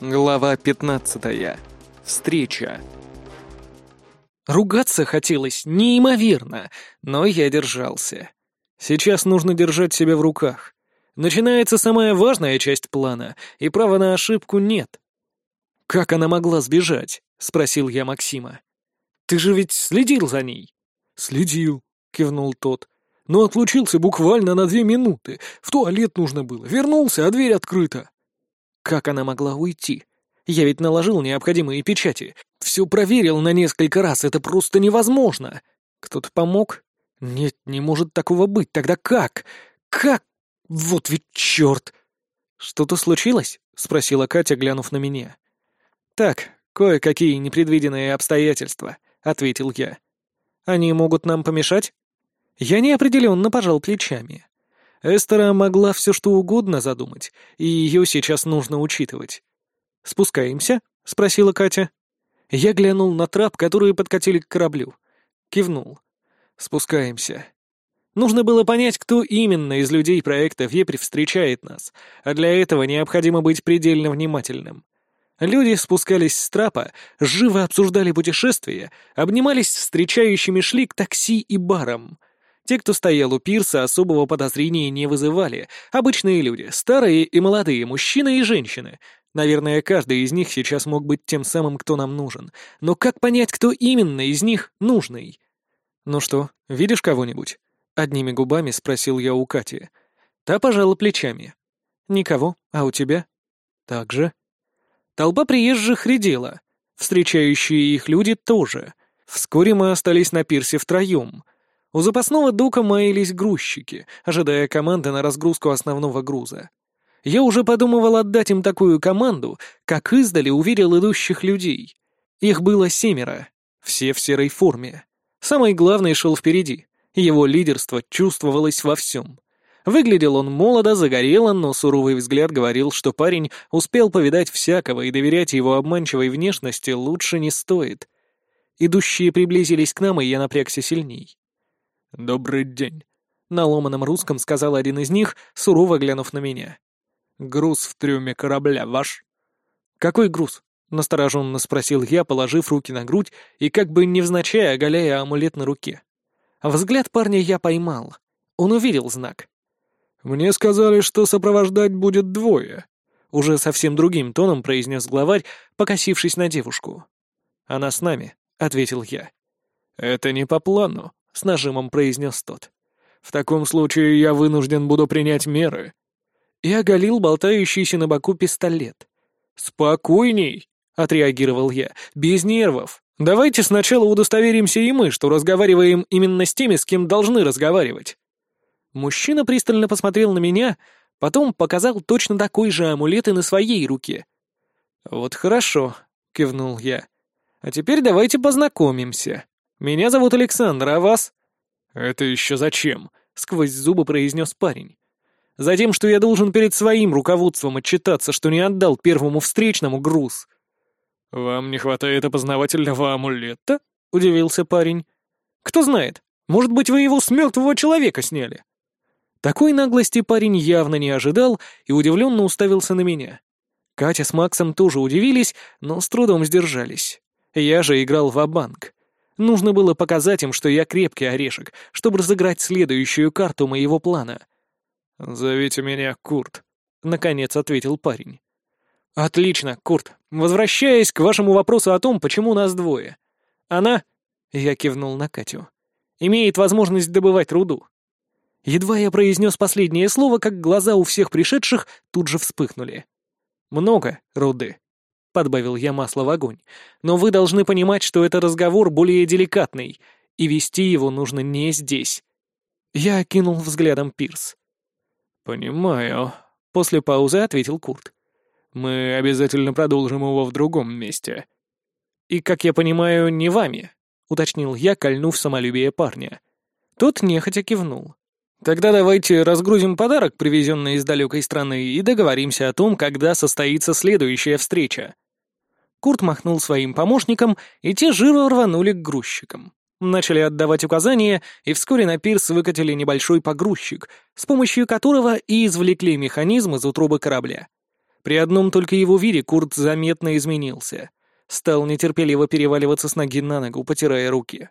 Глава 15. Встреча. Ругаться хотелось неимоверно, но я держался. Сейчас нужно держать себя в руках. Начинается самая важная часть плана, и права на ошибку нет. «Как она могла сбежать?» — спросил я Максима. «Ты же ведь следил за ней?» «Следил», — кивнул тот. «Но отлучился буквально на две минуты. В туалет нужно было. Вернулся, а дверь открыта». Как она могла уйти? Я ведь наложил необходимые печати. Все проверил на несколько раз, это просто невозможно. Кто-то помог? Нет, не может такого быть. Тогда как? Как? Вот ведь черт! Что-то случилось? Спросила Катя, глянув на меня. Так, кое-какие непредвиденные обстоятельства, ответил я. Они могут нам помешать? Я неопределенно пожал плечами. Эстера могла все что угодно задумать, и ее сейчас нужно учитывать. «Спускаемся?» — спросила Катя. Я глянул на трап, которые подкатили к кораблю. Кивнул. «Спускаемся». Нужно было понять, кто именно из людей проекта «Вепрь» встречает нас, а для этого необходимо быть предельно внимательным. Люди спускались с трапа, живо обсуждали путешествие, обнимались встречающими, шли к такси и барам. Те, кто стоял у пирса, особого подозрения не вызывали. Обычные люди, старые и молодые, мужчины и женщины. Наверное, каждый из них сейчас мог быть тем самым, кто нам нужен. Но как понять, кто именно из них нужный? «Ну что, видишь кого-нибудь?» Одними губами спросил я у Кати. Та пожала плечами. «Никого, а у тебя?» «Так же». Толпа приезжих редела. Встречающие их люди тоже. Вскоре мы остались на пирсе втроем — у запасного дока маялись грузчики, ожидая команды на разгрузку основного груза. Я уже подумывал отдать им такую команду, как издали уверил идущих людей. Их было семеро, все в серой форме. Самый главный шел впереди. Его лидерство чувствовалось во всем. Выглядел он молодо, загорело, но суровый взгляд говорил, что парень успел повидать всякого, и доверять его обманчивой внешности лучше не стоит. Идущие приблизились к нам, и я напрягся сильней. «Добрый день», — на ломаном русском сказал один из них, сурово глянув на меня. «Груз в трюме корабля ваш?» «Какой груз?» — настороженно спросил я, положив руки на грудь и как бы невзначай оголяя амулет на руке. Взгляд парня я поймал. Он увидел знак. «Мне сказали, что сопровождать будет двое», — уже совсем другим тоном произнес главарь, покосившись на девушку. «Она с нами», — ответил я. «Это не по плану», с нажимом произнес тот. «В таком случае я вынужден буду принять меры». И оголил болтающийся на боку пистолет. «Спокойней», — отреагировал я, — «без нервов. Давайте сначала удостоверимся и мы, что разговариваем именно с теми, с кем должны разговаривать». Мужчина пристально посмотрел на меня, потом показал точно такой же амулет и на своей руке. «Вот хорошо», — кивнул я. «А теперь давайте познакомимся». «Меня зовут Александр, а вас?» «Это еще зачем?» — сквозь зубы произнес парень. «Затем, что я должен перед своим руководством отчитаться, что не отдал первому встречному груз». «Вам не хватает опознавательного амулета?» — удивился парень. «Кто знает, может быть, вы его с мертвого человека сняли?» Такой наглости парень явно не ожидал и удивленно уставился на меня. Катя с Максом тоже удивились, но с трудом сдержались. Я же играл в банк Нужно было показать им, что я крепкий орешек, чтобы разыграть следующую карту моего плана. «Зовите меня Курт», — наконец ответил парень. «Отлично, Курт. Возвращаясь к вашему вопросу о том, почему нас двое. Она...» — я кивнул на Катю. «Имеет возможность добывать руду». Едва я произнес последнее слово, как глаза у всех пришедших тут же вспыхнули. «Много руды», подбавил я масло в огонь. «Но вы должны понимать, что это разговор более деликатный, и вести его нужно не здесь». Я окинул взглядом Пирс. «Понимаю», — после паузы ответил Курт. «Мы обязательно продолжим его в другом месте». «И, как я понимаю, не вами», — уточнил я, кольнув самолюбие парня. Тот нехотя кивнул. «Тогда давайте разгрузим подарок, привезенный из далекой страны, и договоримся о том, когда состоится следующая встреча». Курт махнул своим помощникам, и те живо рванули к грузчикам. Начали отдавать указания, и вскоре на пирс выкатили небольшой погрузчик, с помощью которого и извлекли механизм из утробы корабля. При одном только его виде Курт заметно изменился. Стал нетерпеливо переваливаться с ноги на ногу, потирая руки.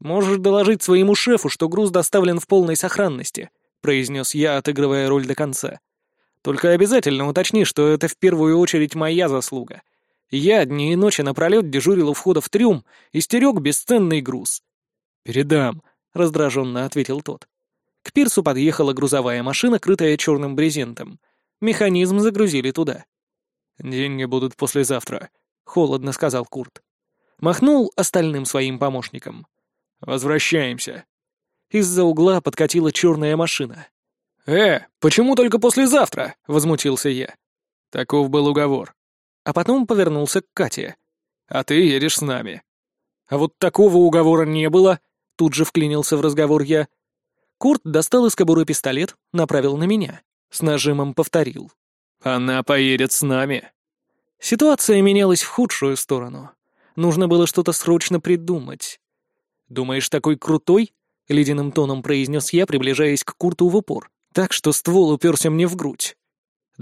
«Можешь доложить своему шефу, что груз доставлен в полной сохранности», — произнес я, отыгрывая роль до конца. «Только обязательно уточни, что это в первую очередь моя заслуга. Я дни и ночи напролет дежурил у входа в трюм и стерег бесценный груз». «Передам», — раздраженно ответил тот. К пирсу подъехала грузовая машина, крытая черным брезентом. Механизм загрузили туда. «Деньги будут послезавтра», — холодно сказал Курт. Махнул остальным своим помощникам. «Возвращаемся». Из-за угла подкатила черная машина. «Э, почему только послезавтра?» — возмутился я. Таков был уговор. А потом повернулся к Кате. «А ты едешь с нами». «А вот такого уговора не было», — тут же вклинился в разговор я. Курт достал из кобуры пистолет, направил на меня. С нажимом повторил. «Она поедет с нами». Ситуация менялась в худшую сторону. Нужно было что-то срочно придумать. «Думаешь, такой крутой?» — ледяным тоном произнес я, приближаясь к Курту в упор, так что ствол уперся мне в грудь.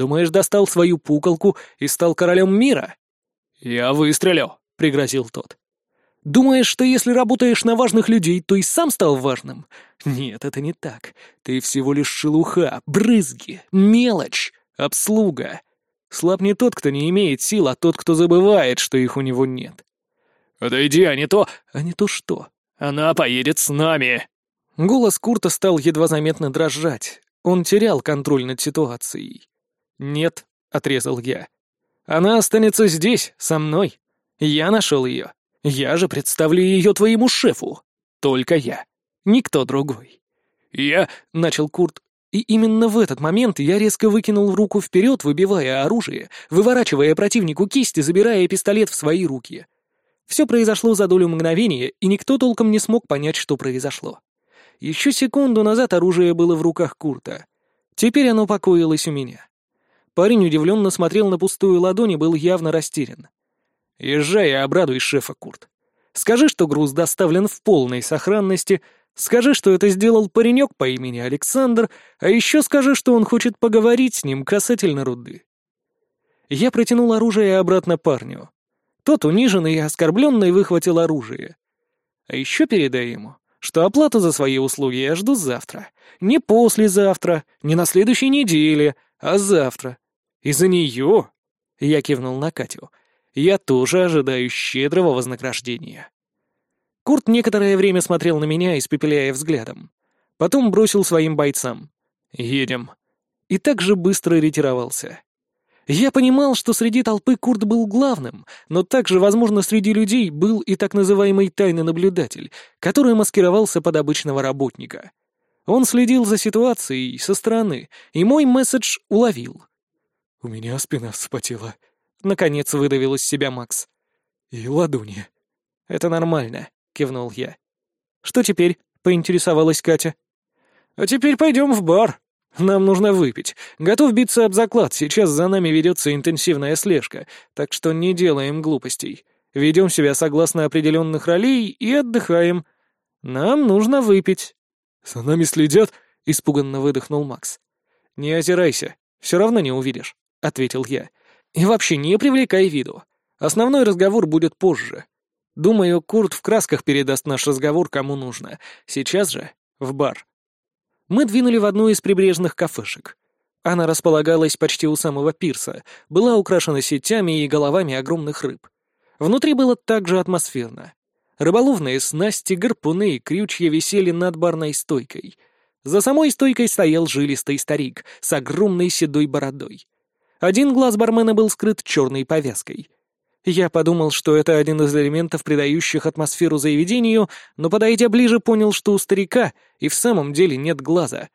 «Думаешь, достал свою пукалку и стал королем мира?» «Я выстрелю», — пригрозил тот. Думаешь, что если работаешь на важных людей, то и сам стал важным? Нет, это не так. Ты всего лишь шелуха, брызги, мелочь, обслуга. Слаб не тот, кто не имеет сил, а тот, кто забывает, что их у него нет. «Отойди, а не то...» «А не то что?» «Она поедет с нами!» Голос Курта стал едва заметно дрожать. Он терял контроль над ситуацией. «Нет», — отрезал я. «Она останется здесь, со мной. Я нашел ее. Я же представлю ее твоему шефу. Только я. Никто другой. Я... — начал Курт. И именно в этот момент я резко выкинул руку вперед, выбивая оружие, выворачивая противнику кисти, забирая пистолет в свои руки. Все произошло за долю мгновения, и никто толком не смог понять, что произошло. Еще секунду назад оружие было в руках Курта. Теперь оно покоилось у меня. Парень удивленно смотрел на пустую ладонь и был явно растерян. Езжай и обрадуй шефа, Курт. Скажи, что груз доставлен в полной сохранности, скажи, что это сделал паренек по имени Александр, а еще скажи, что он хочет поговорить с ним касательно руды. Я протянул оружие обратно парню. Тот, униженный и оскорбленный, выхватил оружие. А еще передай ему, что оплату за свои услуги я жду завтра. Не послезавтра, не на следующей неделе, а завтра. И за нее, я кивнул на Катю, я тоже ожидаю щедрого вознаграждения. Курт некоторое время смотрел на меня, испепеляя взглядом. Потом бросил своим бойцам. «Едем». И так же быстро ретировался. Я понимал, что среди толпы Курт был главным, но также, возможно, среди людей был и так называемый тайный наблюдатель, который маскировался под обычного работника. Он следил за ситуацией со стороны, и мой месседж уловил. «У меня спина вспотела», Наконец выдавил из себя Макс. «И ладони». «Это нормально», — кивнул я. «Что теперь?» — поинтересовалась Катя. «А теперь пойдем в бар. Нам нужно выпить. Готов биться об заклад, сейчас за нами ведется интенсивная слежка, так что не делаем глупостей. Ведем себя согласно определенных ролей и отдыхаем. Нам нужно выпить». «За нами следят?» — испуганно выдохнул Макс. «Не озирайся, все равно не увидишь», — ответил я. И вообще не привлекай виду. Основной разговор будет позже. Думаю, Курт в красках передаст наш разговор кому нужно. Сейчас же в бар. Мы двинули в одну из прибрежных кафешек. Она располагалась почти у самого пирса, была украшена сетями и головами огромных рыб. Внутри было также атмосферно. Рыболовные снасти, гарпуны и крючья висели над барной стойкой. За самой стойкой стоял жилистый старик с огромной седой бородой. Один глаз бармена был скрыт черной повязкой. Я подумал, что это один из элементов, придающих атмосферу заведению, но, подойдя ближе, понял, что у старика и в самом деле нет глаза.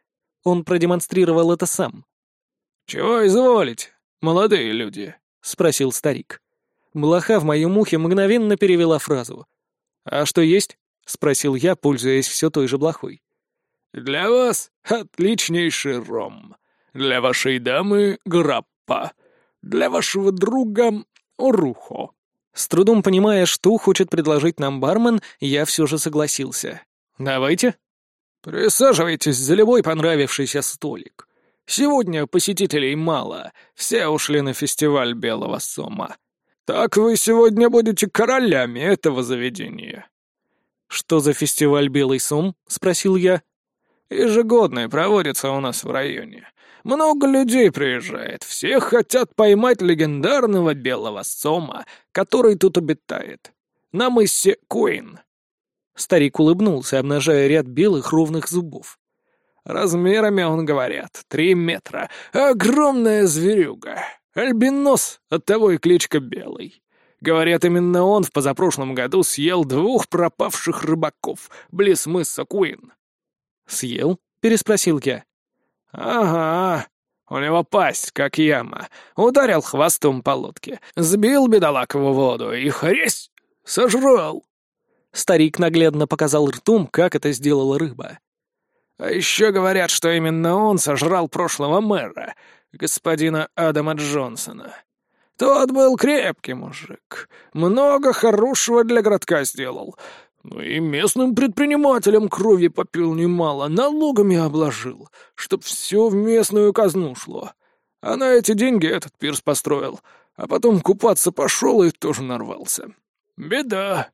Он продемонстрировал это сам. «Чего изволить, молодые люди?» — спросил старик. Блоха в моем ухе мгновенно перевела фразу. «А что есть?» — спросил я, пользуясь все той же блохой. «Для вас отличнейший ром. Для вашей дамы — граб папа. Для вашего друга Орухо». С трудом понимая, что хочет предложить нам бармен, я все же согласился. «Давайте». «Присаживайтесь за любой понравившийся столик. Сегодня посетителей мало, все ушли на фестиваль Белого Сома. Так вы сегодня будете королями этого заведения». «Что за фестиваль Белый Сом?» — спросил я. «Ежегодный, проводится у нас в районе. Много людей приезжает, все хотят поймать легендарного белого сома, который тут обитает. На мысе Куин. Старик улыбнулся, обнажая ряд белых ровных зубов. Размерами, он говорят, три метра. Огромная зверюга. Альбинос, оттого и кличка Белый. Говорят, именно он в позапрошлом году съел двух пропавших рыбаков близ мыса Куин. «Съел?» — переспросил я. «Ага. У него пасть, как яма. Ударил хвостом по лодке. Сбил бедолаг в воду и хресь! Сожрал!» Старик наглядно показал ртом, как это сделала рыба. «А еще говорят, что именно он сожрал прошлого мэра, господина Адама Джонсона. Тот был крепкий мужик, много хорошего для городка сделал, и местным предпринимателям крови попил немало, налогами обложил, чтоб все в местную казну шло. А на эти деньги этот пирс построил, а потом купаться пошел и тоже нарвался. Беда.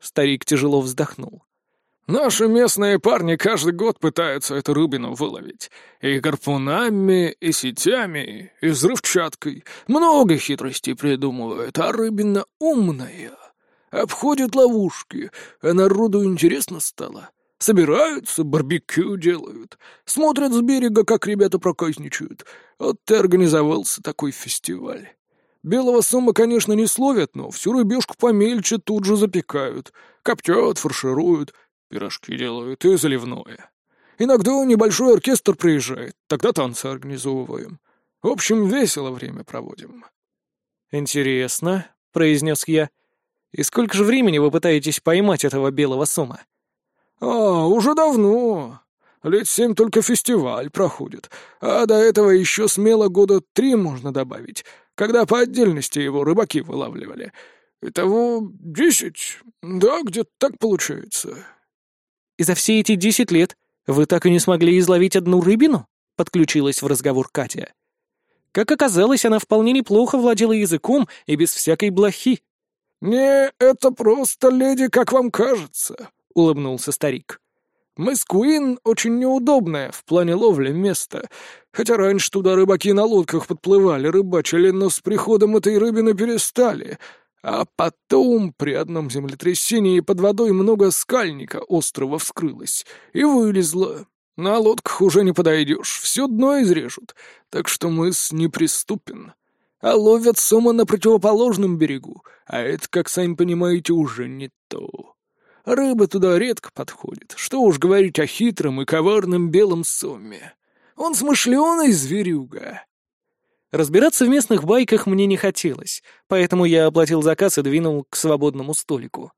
Старик тяжело вздохнул. Наши местные парни каждый год пытаются эту рыбину выловить. И гарпунами, и сетями, и взрывчаткой. Много хитростей придумывают, а рыбина умная. Обходят ловушки, а народу интересно стало. Собираются, барбекю делают, смотрят с берега, как ребята проказничают. Вот и организовался такой фестиваль. Белого сома, конечно, не словят, но всю рыбешку помельче тут же запекают. Коптят, фаршируют, пирожки делают и заливное. Иногда небольшой оркестр приезжает, тогда танцы организовываем. В общем, весело время проводим. «Интересно», — произнес я, — и сколько же времени вы пытаетесь поймать этого белого сома?» «А, уже давно. Лет семь только фестиваль проходит, а до этого еще смело года три можно добавить, когда по отдельности его рыбаки вылавливали. Итого десять, да, где-то так получается». «И за все эти десять лет вы так и не смогли изловить одну рыбину?» — подключилась в разговор Катя. Как оказалось, она вполне неплохо владела языком и без всякой блохи. «Не, это просто леди, как вам кажется», — улыбнулся старик. «Мыс Куин очень неудобное в плане ловли место, хотя раньше туда рыбаки на лодках подплывали, рыбачили, но с приходом этой рыбины перестали, а потом при одном землетрясении под водой много скальника острова вскрылось и вылезло. На лодках уже не подойдешь, все дно изрежут, так что мыс неприступен а ловят сома на противоположном берегу, а это, как сами понимаете, уже не то. Рыба туда редко подходит, что уж говорить о хитром и коварном белом соме. Он смышленый зверюга. Разбираться в местных байках мне не хотелось, поэтому я оплатил заказ и двинул к свободному столику.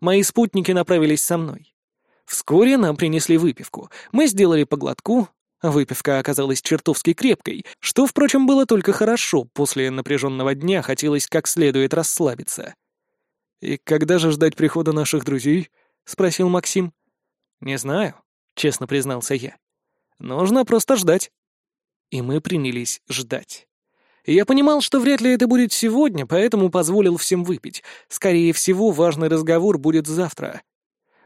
Мои спутники направились со мной. Вскоре нам принесли выпивку. Мы сделали по глотку, Выпивка оказалась чертовски крепкой, что, впрочем, было только хорошо, после напряженного дня хотелось как следует расслабиться. «И когда же ждать прихода наших друзей?» — спросил Максим. «Не знаю», — честно признался я. «Нужно просто ждать». И мы принялись ждать. Я понимал, что вряд ли это будет сегодня, поэтому позволил всем выпить. Скорее всего, важный разговор будет завтра.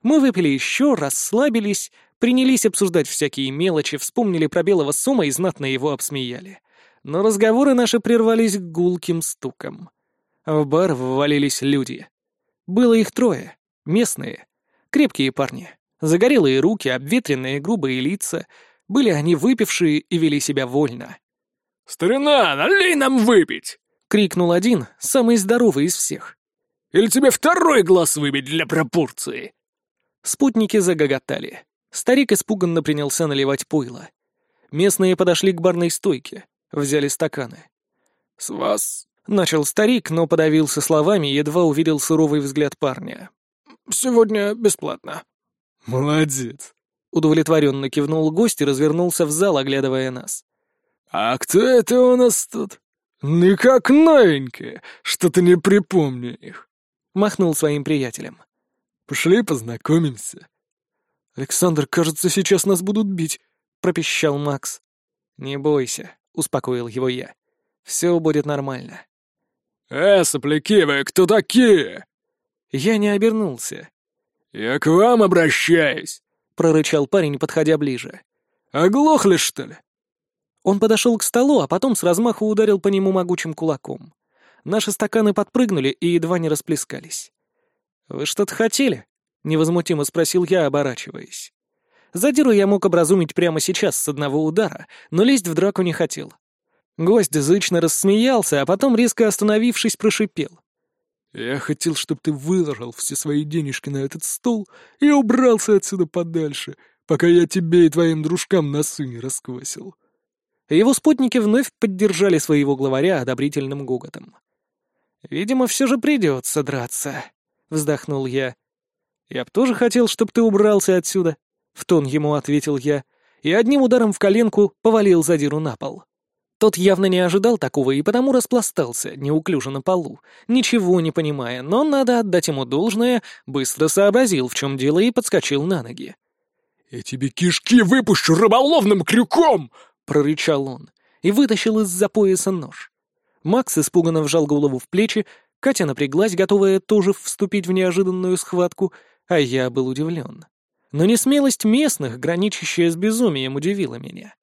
Мы выпили еще, расслабились, Принялись обсуждать всякие мелочи, вспомнили про белого сома и знатно его обсмеяли. Но разговоры наши прервались гулким стуком. В бар ввалились люди. Было их трое. Местные. Крепкие парни. Загорелые руки, обветренные грубые лица. Были они выпившие и вели себя вольно. «Старина, налей нам выпить!» — крикнул один, самый здоровый из всех. «Или тебе второй глаз выбить для пропорции?» Спутники загоготали. Старик испуганно принялся наливать пойло. Местные подошли к барной стойке, взяли стаканы. «С вас...» — начал старик, но подавился словами, едва увидел суровый взгляд парня. «Сегодня бесплатно». «Молодец!» — удовлетворенно кивнул гость и развернулся в зал, оглядывая нас. «А кто это у нас тут? Не как новенькие, что-то не припомню их», — махнул своим приятелем. «Пошли познакомимся». «Александр, кажется, сейчас нас будут бить», — пропищал Макс. «Не бойся», — успокоил его я. «Все будет нормально». «Э, сопляки вы, кто такие?» Я не обернулся. «Я к вам обращаюсь», — прорычал парень, подходя ближе. «Оглохли, что ли?» Он подошел к столу, а потом с размаху ударил по нему могучим кулаком. Наши стаканы подпрыгнули и едва не расплескались. «Вы что-то хотели?» — невозмутимо спросил я, оборачиваясь. Задиру я мог образумить прямо сейчас с одного удара, но лезть в драку не хотел. Гость зычно рассмеялся, а потом, резко остановившись, прошипел. «Я хотел, чтобы ты выложил все свои денежки на этот стол и убрался отсюда подальше, пока я тебе и твоим дружкам носы не расквасил». Его спутники вновь поддержали своего главаря одобрительным гоготом. «Видимо, все же придется драться», — вздохнул я. «Я б тоже хотел, чтобы ты убрался отсюда», — в тон ему ответил я, и одним ударом в коленку повалил задиру на пол. Тот явно не ожидал такого и потому распластался, неуклюже на полу, ничего не понимая, но надо отдать ему должное, быстро сообразил, в чем дело, и подскочил на ноги. «Я тебе кишки выпущу рыболовным крюком!» — прорычал он и вытащил из-за пояса нож. Макс испуганно вжал голову в плечи, Катя напряглась, готовая тоже вступить в неожиданную схватку, а я был удивлен. Но несмелость местных, граничащая с безумием, удивила меня.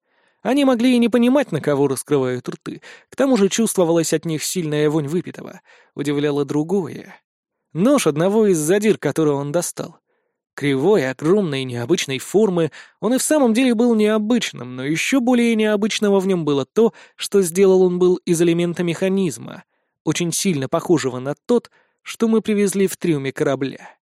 Они могли и не понимать, на кого раскрывают рты. К тому же чувствовалась от них сильная вонь выпитого. Удивляло другое. Нож одного из задир, который он достал. Кривой, огромной, необычной формы, он и в самом деле был необычным, но еще более необычного в нем было то, что сделал он был из элемента механизма, очень сильно похожего на тот, что мы привезли в трюме корабля.